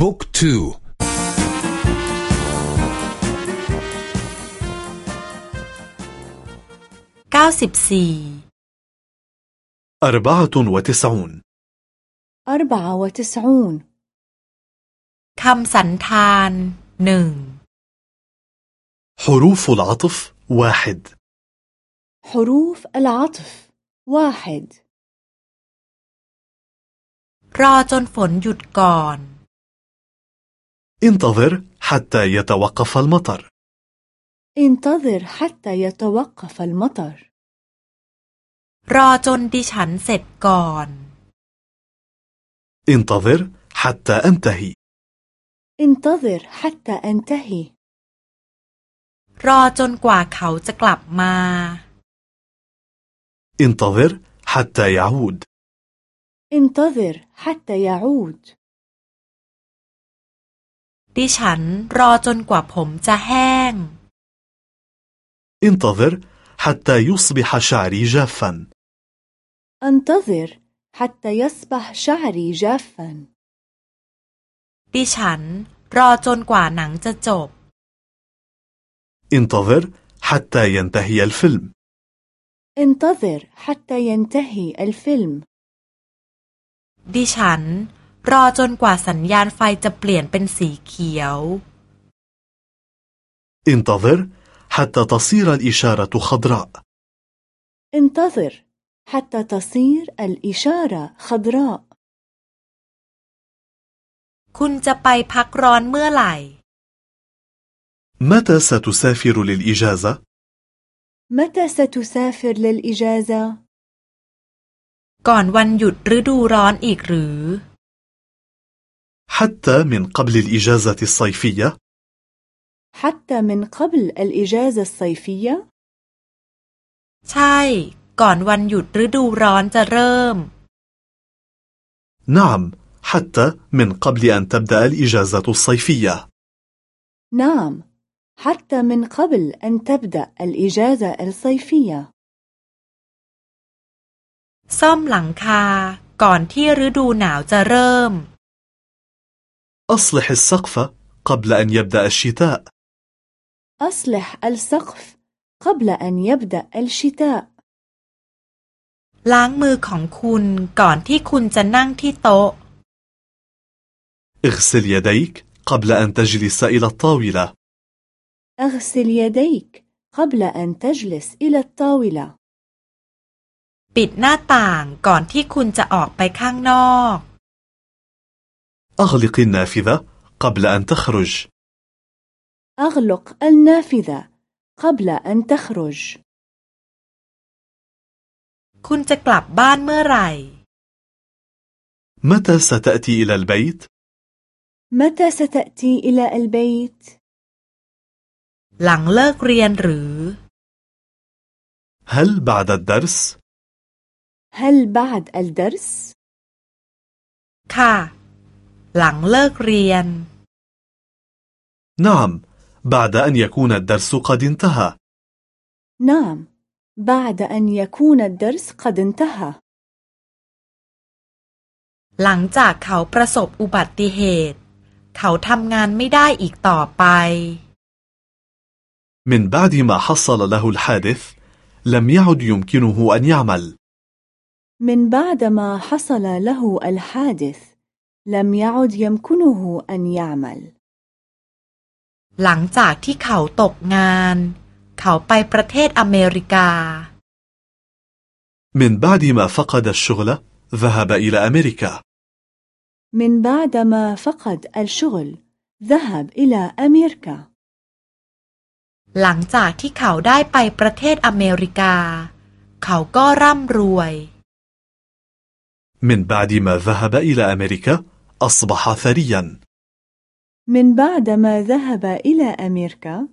บุ๊กทูเก้าสิบสี่ أربعة وتسعون أربعة وتسعون คำสันธานหนึ่ง حروف العطف واحد حروف العطف واحد รอจนฝนหยุดก่อน انتظر حتى يتوقف المطر انتظر حتى يتوقف المطر รอจนดิฉันเสร็จก่อน انتظر حتى أنتهي انتظر حتى أنتهي รอจนกว่าเขาจะกลับมา انتظر حتى يعود انتظر حتى يعود ดิฉันรอจนกว่าผมจะแห้ง انتظر حتى يصبح شعري جافا انتظر حتى يصبح شعري جافا ดิฉันรอจนกว่าหนังจะจบ انتظر حتى ينتهي الفيلم انتظر حتى ينتهي الفيلم ดิฉัน รอจนกว่าสัญญาณไฟจะเปลี่ยนเป็นสีเขียว انتظر حتى تصير الإشارة خضراء انتظر حتى تصير الإشارة خضراء คุณจะไปพักร้อนเมื่อไหร่ متى ستسافر للإجازة؟ متى ستسافر للإجازة؟ ก่อนวันหยุดฤดูร้อนอีกหรือ حتى من قبل الإجازة الصيفية؟ حتى من قبل الإجازة الصيفية؟ ใช่ ก่อนวันหยุดฤดูร้อนจะเริ่ม نعم حتى من قبل أن تبدأ الإجازة الصيفية نعم حتى من قبل أن تبدأ الإجازة الصيفية ซ่อมหลังคา ก่อนที่ฤดูหนาวจะเริ่ม أصلح السقف قبل أن يبدأ الشتاء أصلح السقف قبل أن يبدأ الشتاء ล้างมือของคุณก่อนที่คุณจะนั่งที่โต๊ะ اغسل يديك قبل أن تجلس إلى الطاولة أغسل يديك قبل أن تجلس إلى الطاولة ปิดหน้าต่างก่อนที่คุณจะออกไปข้างนอก أغلق النافذة قبل أن تخرج أغلق النافذة قبل أن تخرج คุณจะกลับบ้านเมื่อไหร่ متى ستأتي إلى البيت؟ متى ستأتي إلى البيت؟ หลังเลิกเรียนหรือ هل بعد الدرس؟ هل بعد الدرس؟ ค่ะ หลังเลิกเรียน نعم بعد أن يكون الدرس قد انتهى نعم بعد أن يكون الدرس قد انتهى หลังจากเขาประสบอุบัติเหตุ เขาทำงานไม่ได้อีกต่อไป من بعد ما حصل له الحادث لم يعد يمكنه أن يعمل من بعد ما حصل له الحادث لم يعد يمكنه أن يعمل หลังจากที่เขาตกงาน เขาไปประเทศอเมริกา من بعد ما فقد الشغل ذهب إلى أمريكا من بعد ما فقد الشغل ذهب إلى أمريكا หลังจากที่เขาได้ไปประเทศอเมริกา เขาก็ร่ำรวย من بعد ما ذهب إلى أمريكا أصبح ثريا. من بعد ما ذهب إلى أمريكا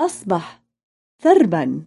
أصبح ثربا.